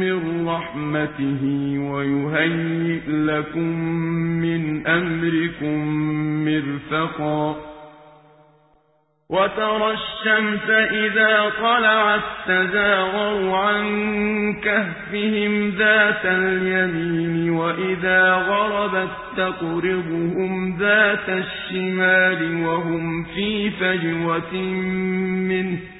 مِّن رَّحْمَتِهِ وَيُهَيِّئْ لَكُم مِّنْ أَمْرِكُم مِّرْفَقًا. وَتَرَى الشَّمْسَ إِذَا طَلَعَت تَّزَاوَرُ عَن كَهْفِهِمْ ذَاتَ الْيَمِينِ وَإِذَا غَرَبَت تَّقْرِضُهُمْ ذَاتَ الشِّمَالِ وَهُمْ فِي فَجْوَةٍ مِّنْهُ ۚ.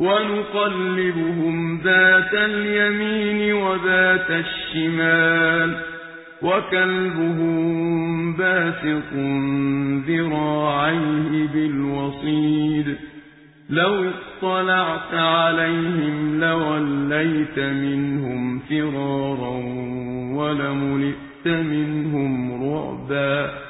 وَنُقَلِّبُهُمْ ذَاتَ الْيَمِينِ وَذَاتَ الشِّمَالِ وَكَلْبُهُم بَاسِطٌ ذِرَاعَيْهِ بِالْوَصِيدِ لَوِ اطَّلَعْتَ عَلَيْهِمْ لَوَلَّيْتَ مِنْهُمْ فِرَارًا وَلَمُلِئْتَ مِنْهُمْ رُعْبًا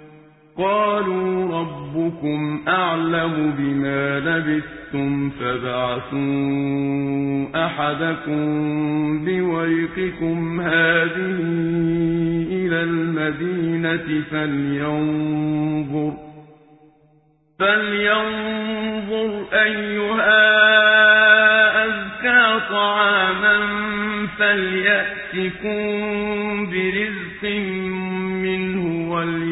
قَالُوا رَبُّكُمْ أَعْلَمُ بِمَا لَبِثْتُمْ فَابْعَثُوا أَحَدَكُم بِوَرِقِكُمْ هَٰذِهِ إِلَى الْمَدِينَةِ فَلْيَنظُرْ أَيُّهَا أَزْكَىٰ طَعَامًا فَلْيَأْتِكُم بِرِزْقٍ